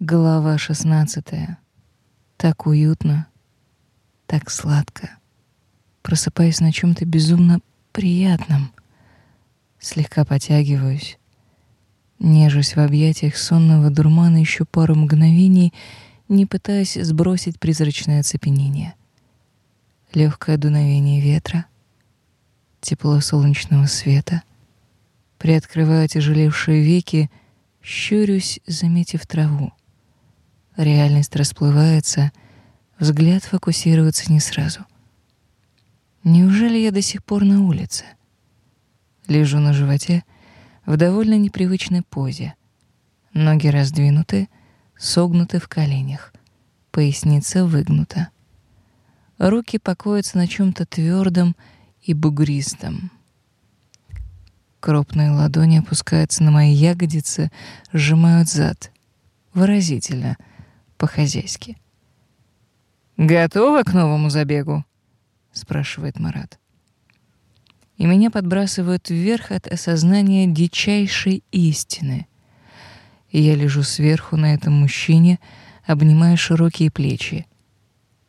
Глава шестнадцатая. Так уютно, так сладко. Просыпаюсь на чем то безумно приятном. Слегка потягиваюсь, нежусь в объятиях сонного дурмана еще пару мгновений, не пытаясь сбросить призрачное оцепенение. Легкое дуновение ветра, тепло солнечного света. Приоткрываю тяжелевшие веки, щурюсь, заметив траву. Реальность расплывается, взгляд фокусируется не сразу. Неужели я до сих пор на улице? Лежу на животе в довольно непривычной позе. Ноги раздвинуты, согнуты в коленях. Поясница выгнута. Руки покоятся на чем то твердом и бугристом. Крупные ладони опускаются на мои ягодицы, сжимают зад. Выразительно — по-хозяйски. «Готова к новому забегу?» — спрашивает Марат. И меня подбрасывают вверх от осознания дичайшей истины. И я лежу сверху на этом мужчине, обнимая широкие плечи.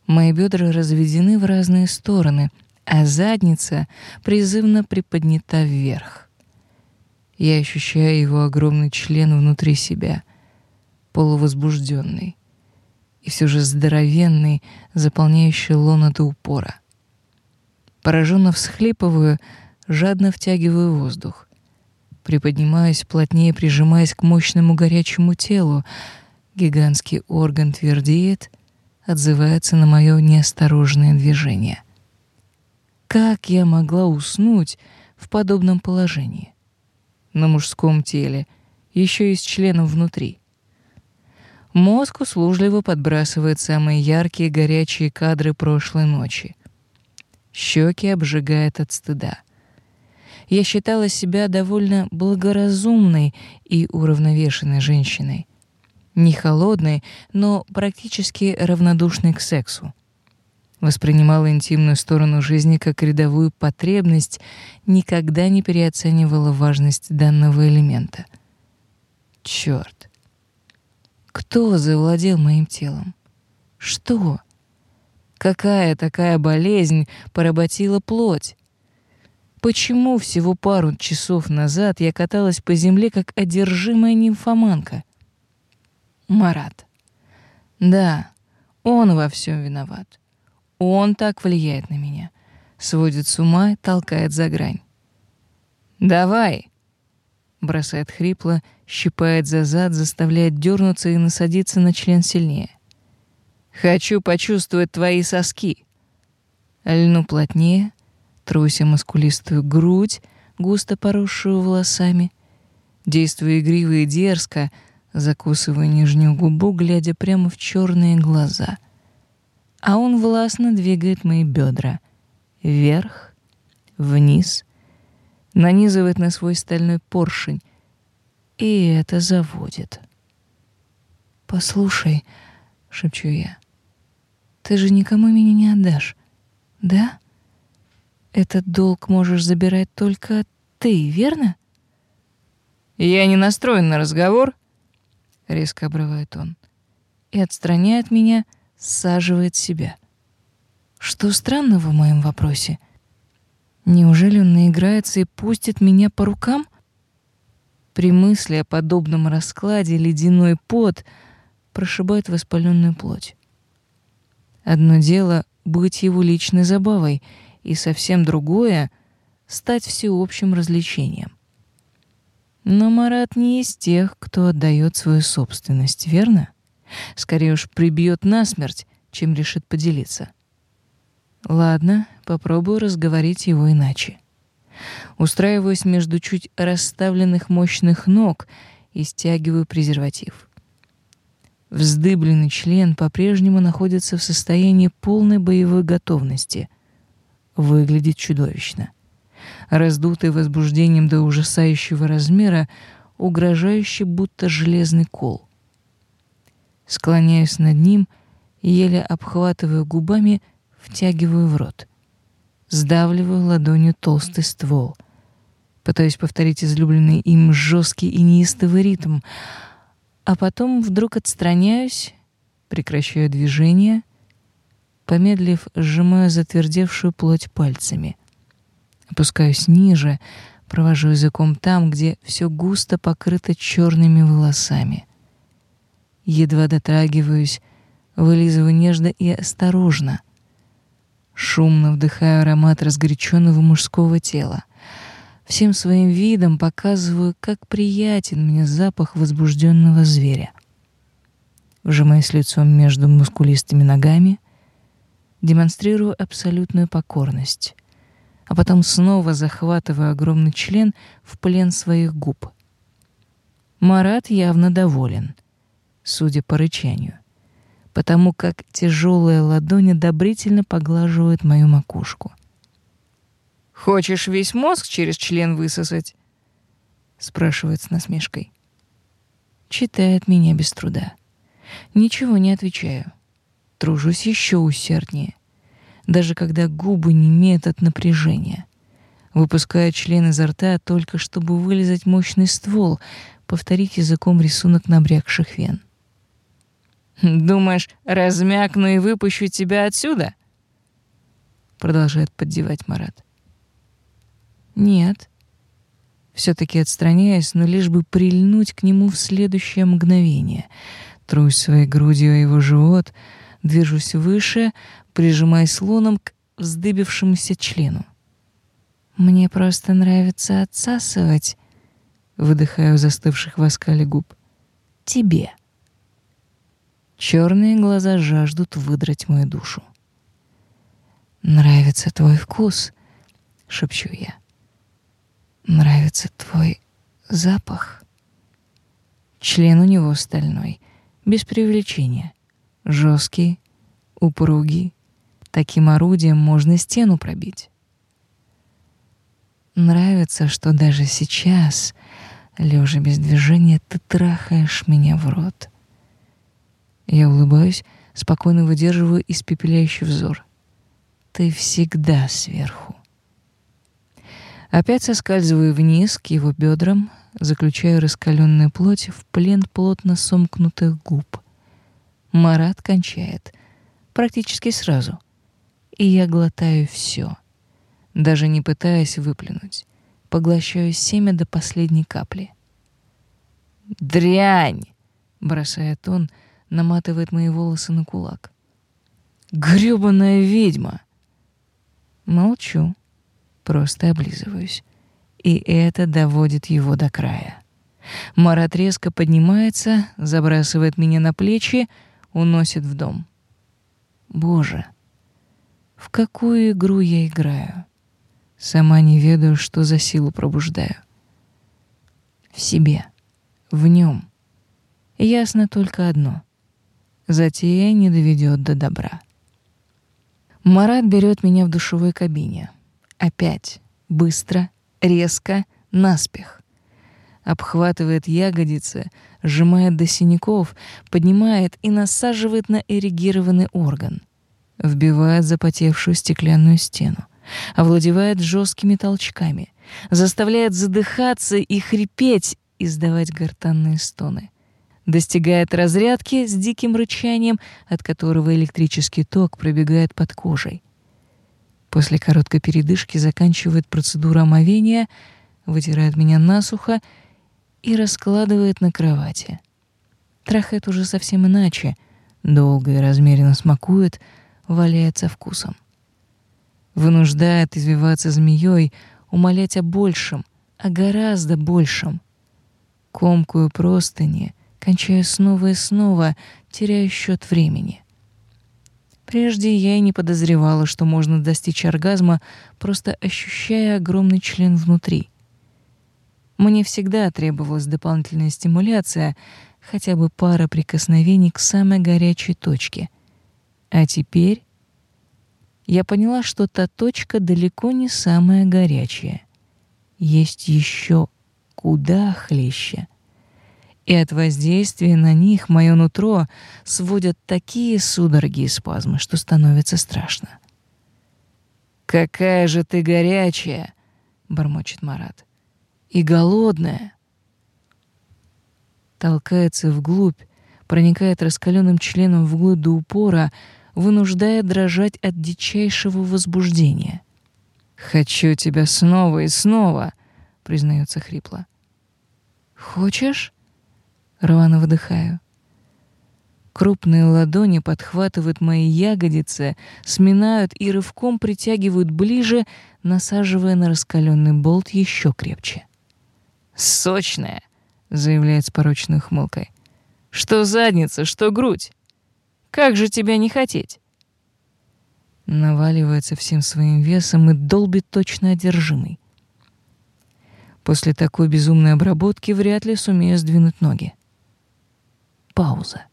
Мои бедра разведены в разные стороны, а задница призывно приподнята вверх. Я ощущаю его огромный член внутри себя, полувозбужденный и все же здоровенный, заполняющий лоно до упора. Пораженно всхлипываю, жадно втягиваю воздух. Приподнимаюсь, плотнее прижимаясь к мощному горячему телу. Гигантский орган твердеет, отзывается на мое неосторожное движение. Как я могла уснуть в подобном положении? На мужском теле, еще и с членом внутри. Мозг услужливо подбрасывает самые яркие горячие кадры прошлой ночи. Щеки обжигает от стыда. Я считала себя довольно благоразумной и уравновешенной женщиной. Не холодной, но практически равнодушной к сексу. Воспринимала интимную сторону жизни как рядовую потребность, никогда не переоценивала важность данного элемента. Чёрт. Кто завладел моим телом? Что? Какая такая болезнь поработила плоть? Почему всего пару часов назад я каталась по земле, как одержимая нимфоманка? Марат. Да, он во всем виноват. Он так влияет на меня. Сводит с ума, толкает за грань. «Давай!» — бросает хрипло — щипает за зад, заставляет дернуться и насадиться на член сильнее. «Хочу почувствовать твои соски». Льну плотнее, труся мускулистую грудь, густо поросшую волосами. Действую игриво и дерзко, закусывая нижнюю губу, глядя прямо в черные глаза. А он властно двигает мои бедра. Вверх, вниз, нанизывает на свой стальной поршень, и это заводит. «Послушай», — шепчу я, — «ты же никому меня не отдашь, да? Этот долг можешь забирать только ты, верно?» «Я не настроен на разговор», — резко обрывает он, и отстраняет меня, саживает себя. Что странного в моем вопросе? Неужели он наиграется и пустит меня по рукам — при мысли о подобном раскладе ледяной пот прошибает воспаленную плоть. Одно дело — быть его личной забавой, и совсем другое — стать всеобщим развлечением. Но Марат не из тех, кто отдает свою собственность, верно? Скорее уж прибьет насмерть, чем решит поделиться. Ладно, попробую разговорить его иначе. Устраиваюсь между чуть расставленных мощных ног и стягиваю презерватив. Вздыбленный член по-прежнему находится в состоянии полной боевой готовности. Выглядит чудовищно. Раздутый возбуждением до ужасающего размера, угрожающий будто железный кол. Склоняюсь над ним, еле обхватываю губами, втягиваю в рот — сдавливаю ладонью толстый ствол. Пытаюсь повторить излюбленный им жесткий и неистовый ритм. А потом вдруг отстраняюсь, прекращаю движение, помедлив, сжимаю затвердевшую плоть пальцами. Опускаюсь ниже, провожу языком там, где все густо покрыто черными волосами. Едва дотрагиваюсь, вылизываю нежно и осторожно. Шумно вдыхаю аромат разгоряченного мужского тела. Всем своим видом показываю, как приятен мне запах возбужденного зверя. Вжимаясь лицом между мускулистыми ногами, демонстрирую абсолютную покорность, а потом снова захватываю огромный член в плен своих губ. Марат явно доволен, судя по рычанию, потому как тяжелая ладонь одобрительно поглаживает мою макушку. «Хочешь весь мозг через член высосать?» — спрашивает с насмешкой. Читает меня без труда. Ничего не отвечаю. Тружусь еще усерднее. Даже когда губы немеют от напряжения. Выпускаю член изо рта только чтобы вылезать мощный ствол, повторить языком рисунок набрякших вен. «Думаешь, размякну и выпущу тебя отсюда?» Продолжает поддевать Марат. «Нет». Все-таки отстраняясь, но лишь бы прильнуть к нему в следующее мгновение. Трусь своей грудью о его живот, движусь выше, прижимаясь лоном к вздыбившемуся члену. «Мне просто нравится отсасывать», — выдыхаю застывших в оскале губ. «Тебе». Черные глаза жаждут выдрать мою душу. «Нравится твой вкус», — шепчу я. «Нравится твой запах». Член у него стальной, без привлечения, жесткий, упругий. Таким орудием можно стену пробить. Нравится, что даже сейчас, лежа без движения, ты трахаешь меня в рот. Я улыбаюсь, спокойно выдерживаю испепеляющий взор. Ты всегда сверху. Опять соскальзываю вниз к его бедрам, заключаю раскаленную плоть в плен плотно сомкнутых губ. Марат кончает. Практически сразу. И я глотаю все, даже не пытаясь выплюнуть. Поглощаю семя до последней капли. «Дрянь!» — бросает он, — наматывает мои волосы на кулак. «Грёбаная ведьма!» Молчу, просто облизываюсь. И это доводит его до края. Марат резко поднимается, забрасывает меня на плечи, уносит в дом. Боже, в какую игру я играю? Сама не ведаю, что за силу пробуждаю. В себе, в нем. Ясно только одно затея не доведет до добра. Марат берет меня в душевой кабине. Опять. Быстро, резко, наспех. Обхватывает ягодицы, сжимает до синяков, поднимает и насаживает на эрегированный орган. Вбивает запотевшую стеклянную стену. Овладевает жесткими толчками. Заставляет задыхаться и хрипеть, издавать гортанные стоны достигает разрядки с диким рычанием, от которого электрический ток пробегает под кожей. После короткой передышки заканчивает процедуру омовения, вытирает меня насухо и раскладывает на кровати. Трахает уже совсем иначе, долго и размеренно смакует, валяется вкусом. Вынуждает извиваться змеей, умолять о большем, о гораздо большем. Комкую простыни, кончая снова и снова, теряя счет времени. Прежде я и не подозревала, что можно достичь оргазма, просто ощущая огромный член внутри. Мне всегда требовалась дополнительная стимуляция, хотя бы пара прикосновений к самой горячей точке. А теперь я поняла, что та точка далеко не самая горячая. Есть еще куда хлеще и от воздействия на них мое нутро сводят такие судороги и спазмы, что становится страшно. «Какая же ты горячая!» — бормочет Марат. «И голодная!» толкается вглубь, проникает раскаленным членом вглубь до упора, вынуждая дрожать от дичайшего возбуждения. «Хочу тебя снова и снова», — признается хрипло. «Хочешь?» — рвано выдыхаю. Крупные ладони подхватывают мои ягодицы, сминают и рывком притягивают ближе, насаживая на раскаленный болт еще крепче. «Сочная!» — заявляет с порочной ухмылкой. «Что задница, что грудь? Как же тебя не хотеть?» Наваливается всем своим весом и долбит точно одержимый. После такой безумной обработки вряд ли сумею сдвинуть ноги. Пауза.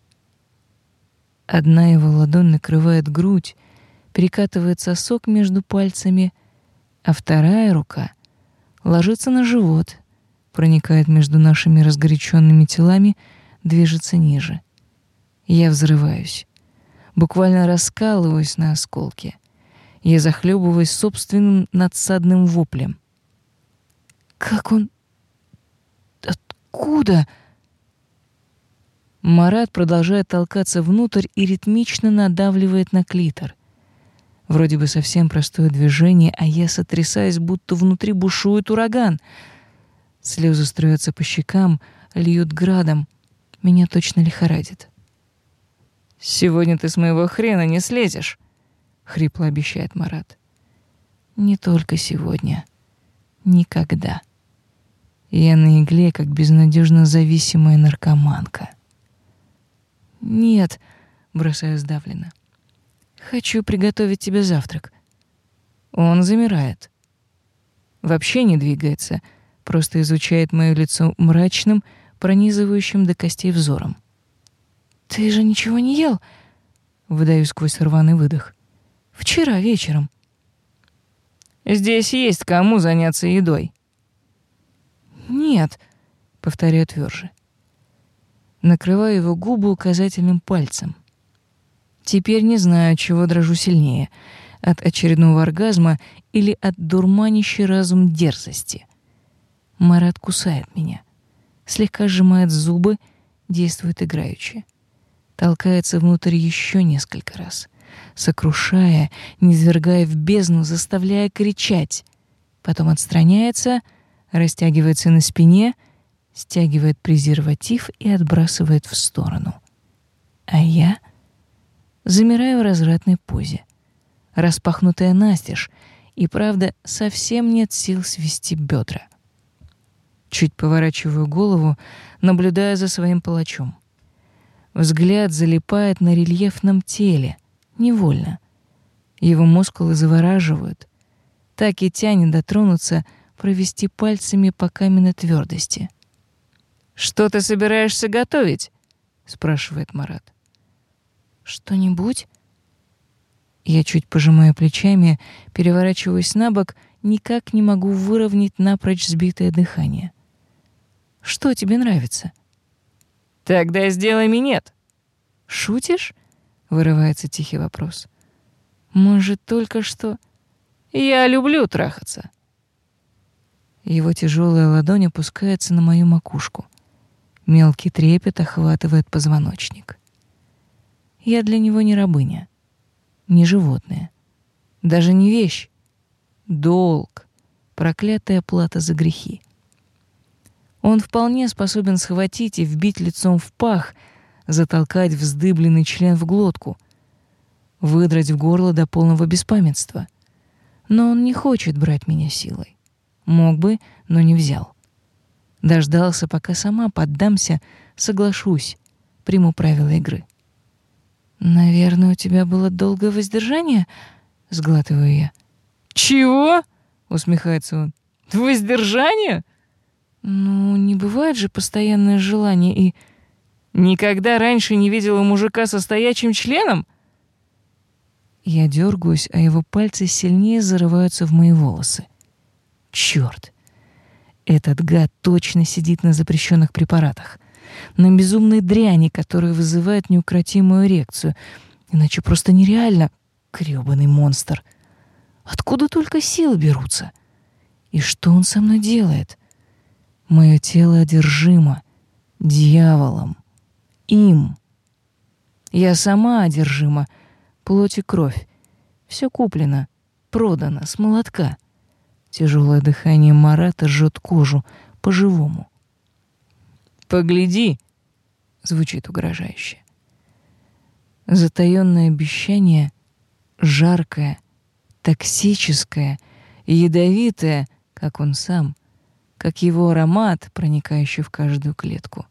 Одна его ладонь накрывает грудь, перекатывает сосок между пальцами, а вторая рука ложится на живот, проникает между нашими разгоряченными телами, движется ниже. Я взрываюсь, буквально раскалываюсь на осколки. Я захлебываюсь собственным надсадным воплем. «Как он... Откуда?» Марат продолжает толкаться внутрь и ритмично надавливает на клитор. Вроде бы совсем простое движение, а я сотрясаюсь, будто внутри бушует ураган. Слезы струятся по щекам, льют градом. Меня точно лихорадит. «Сегодня ты с моего хрена не слезешь», — хрипло обещает Марат. «Не только сегодня. Никогда. Я на игле, как безнадежно зависимая наркоманка». «Нет», — бросаю сдавленно. «Хочу приготовить тебе завтрак». Он замирает. Вообще не двигается, просто изучает моё лицо мрачным, пронизывающим до костей взором. «Ты же ничего не ел?» — выдаю сквозь рваный выдох. «Вчера вечером». «Здесь есть кому заняться едой». «Нет», — повторяю твёрже накрываю его губы указательным пальцем. Теперь не знаю, чего дрожу сильнее — от очередного оргазма или от дурманящей разум дерзости. Марат кусает меня, слегка сжимает зубы, действует играючи. Толкается внутрь еще несколько раз, сокрушая, низвергая в бездну, заставляя кричать. Потом отстраняется, растягивается на спине — стягивает презерватив и отбрасывает в сторону. А я замираю в развратной позе, распахнутая настежь, и, правда, совсем нет сил свести бедра. Чуть поворачиваю голову, наблюдая за своим палачом. Взгляд залипает на рельефном теле, невольно. Его мускулы завораживают. Так и тянет дотронуться, провести пальцами по каменной твердости. «Что ты собираешься готовить?» — спрашивает Марат. «Что-нибудь?» Я чуть пожимаю плечами, переворачиваюсь на бок, никак не могу выровнять напрочь сбитое дыхание. «Что тебе нравится?» «Тогда сделай минет». «Шутишь?» — вырывается тихий вопрос. «Может, только что...» «Я люблю трахаться». Его тяжелая ладонь опускается на мою макушку. Мелкий трепет охватывает позвоночник. Я для него не рабыня, не животное, даже не вещь. Долг, проклятая плата за грехи. Он вполне способен схватить и вбить лицом в пах, затолкать вздыбленный член в глотку, выдрать в горло до полного беспамятства. Но он не хочет брать меня силой. Мог бы, но не взял. Дождался, пока сама поддамся, соглашусь, приму правила игры. «Наверное, у тебя было долгое воздержание?» — сглатываю я. «Чего?» — усмехается он. «Воздержание?» «Ну, не бывает же постоянное желание и...» «Никогда раньше не видела мужика со стоячим членом?» Я дергаюсь, а его пальцы сильнее зарываются в мои волосы. Черт! Этот гад точно сидит на запрещенных препаратах, на безумной дряни, которая вызывает неукротимую эрекцию. Иначе просто нереально. Грёбаный монстр. Откуда только силы берутся? И что он со мной делает? Мое тело одержимо, дьяволом, им. Я сама одержима, плоть и кровь. Все куплено, продано, с молотка. Тяжелое дыхание Марата жжет кожу по-живому. «Погляди!» — звучит угрожающе. Затаённое обещание, жаркое, токсическое, ядовитое, как он сам, как его аромат, проникающий в каждую клетку,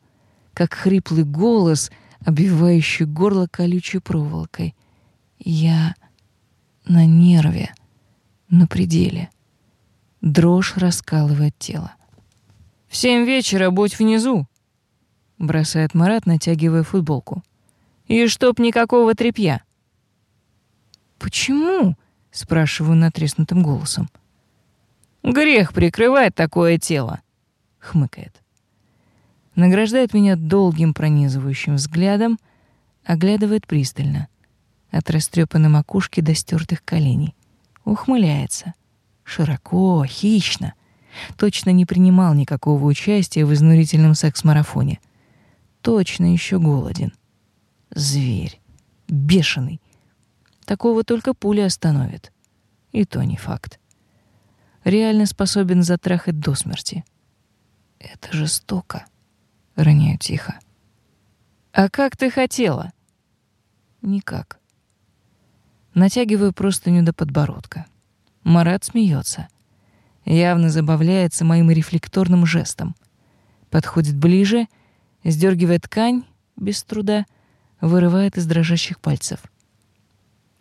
как хриплый голос, обвивающий горло колючей проволокой. Я на нерве, на пределе. Дрожь раскалывает тело. «В семь вечера будь внизу», — бросает Марат, натягивая футболку. «И чтоб никакого тряпья». «Почему?» — спрашиваю натреснутым голосом. «Грех прикрывать такое тело», — хмыкает. Награждает меня долгим пронизывающим взглядом, оглядывает пристально, от растрепанной макушки до стертых коленей. Ухмыляется широко, хищно. Точно не принимал никакого участия в изнурительном секс-марафоне. Точно еще голоден. Зверь. Бешеный. Такого только пуля остановит. И то не факт. Реально способен затрахать до смерти. Это жестоко. Роняю тихо. А как ты хотела? Никак. Натягиваю простыню до подбородка. Марат смеется. Явно забавляется моим рефлекторным жестом. Подходит ближе, сдергивает ткань, без труда, вырывает из дрожащих пальцев.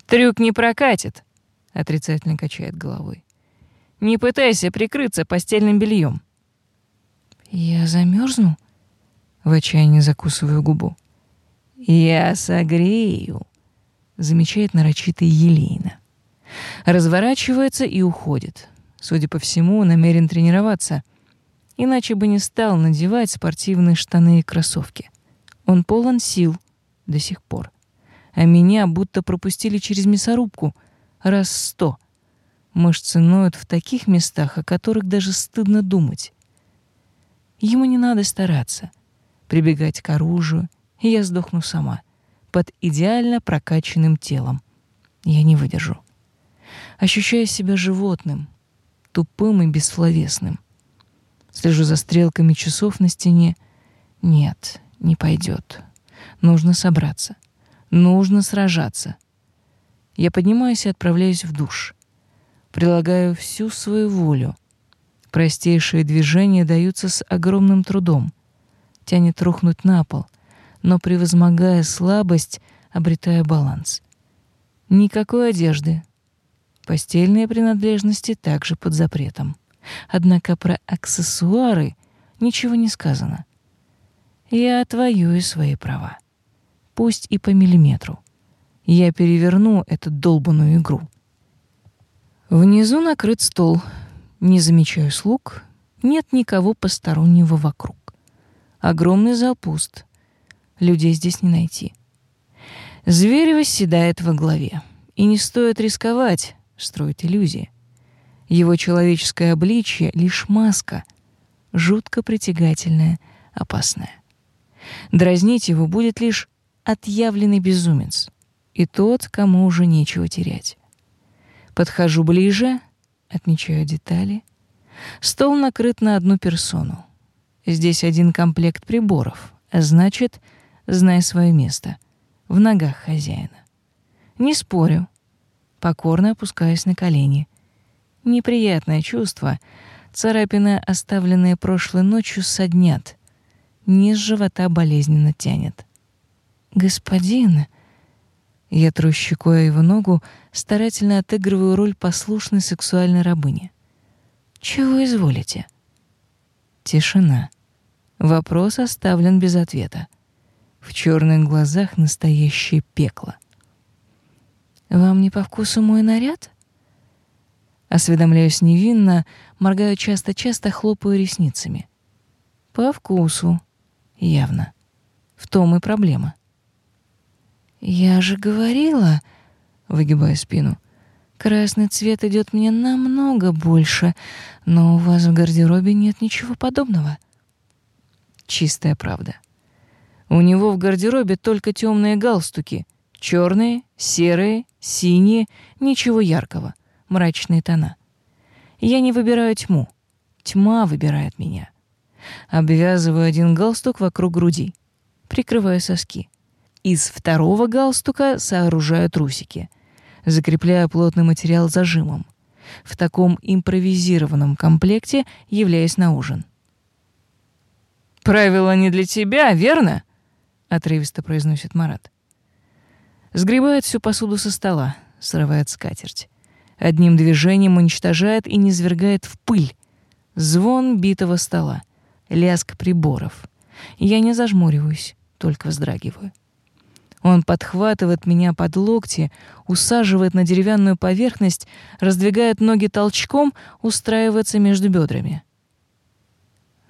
«Трюк не прокатит», — отрицательно качает головой. «Не пытайся прикрыться постельным бельем. «Я замерзну? в отчаянии закусываю губу. «Я согрею», — замечает нарочитый Елейна разворачивается и уходит. Судя по всему, намерен тренироваться. Иначе бы не стал надевать спортивные штаны и кроссовки. Он полон сил до сих пор. А меня будто пропустили через мясорубку раз сто. Мышцы ноют в таких местах, о которых даже стыдно думать. Ему не надо стараться, прибегать к оружию, и я сдохну сама, под идеально прокачанным телом. Я не выдержу ощущая себя животным, тупым и бессловесным. Слежу за стрелками часов на стене. Нет, не пойдет. Нужно собраться. Нужно сражаться. Я поднимаюсь и отправляюсь в душ. Прилагаю всю свою волю. Простейшие движения даются с огромным трудом. Тянет рухнуть на пол, но, превозмогая слабость, обретаю баланс. Никакой одежды, Постельные принадлежности также под запретом. Однако про аксессуары ничего не сказано. Я отвоюю свои права. Пусть и по миллиметру. Я переверну эту долбанную игру. Внизу накрыт стол. Не замечаю слуг. Нет никого постороннего вокруг. Огромный зал пуст. Людей здесь не найти. Зверь восседает во главе. И не стоит рисковать, строить иллюзии. Его человеческое обличье — лишь маска, жутко притягательная, опасная. Дразнить его будет лишь отъявленный безумец и тот, кому уже нечего терять. Подхожу ближе, отмечаю детали. Стол накрыт на одну персону. Здесь один комплект приборов, а значит, знай свое место в ногах хозяина. Не спорю, покорно опускаясь на колени. Неприятное чувство, царапины, оставленные прошлой ночью, соднят. Низ живота болезненно тянет. «Господин...» Я тру щекой его ногу, старательно отыгрываю роль послушной сексуальной рабыни. «Чего изволите?» Тишина. Вопрос оставлен без ответа. В черных глазах настоящее пекло. «Вам не по вкусу мой наряд?» Осведомляюсь невинно, моргаю часто-часто, хлопаю ресницами. «По вкусу. Явно. В том и проблема». «Я же говорила...» — выгибая спину. «Красный цвет идет мне намного больше, но у вас в гардеробе нет ничего подобного». Чистая правда. У него в гардеробе только темные галстуки. Черные, серые, синие, ничего яркого, мрачные тона. Я не выбираю тьму. Тьма выбирает меня. Обвязываю один галстук вокруг груди, прикрываю соски. Из второго галстука сооружаю трусики, закрепляя плотный материал зажимом. В таком импровизированном комплекте являюсь на ужин. «Правила не для тебя, верно?» — отрывисто произносит Марат. Сгребает всю посуду со стола, срывает скатерть. Одним движением уничтожает и низвергает в пыль. Звон битого стола, лязг приборов. Я не зажмуриваюсь, только вздрагиваю. Он подхватывает меня под локти, усаживает на деревянную поверхность, раздвигает ноги толчком, устраивается между бедрами.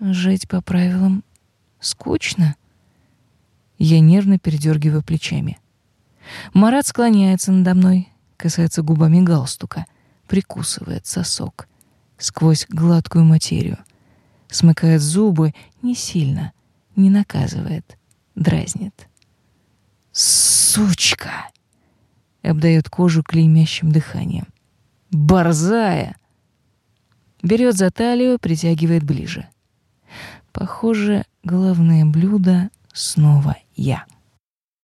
Жить по правилам скучно. Я нервно передергиваю плечами. Марат склоняется надо мной, касается губами галстука, прикусывает сосок сквозь гладкую материю, смыкает зубы не сильно, не наказывает, дразнит. «Сучка!» — обдает кожу клеймящим дыханием. «Борзая!» Берет за талию, притягивает ближе. Похоже, главное блюдо снова я.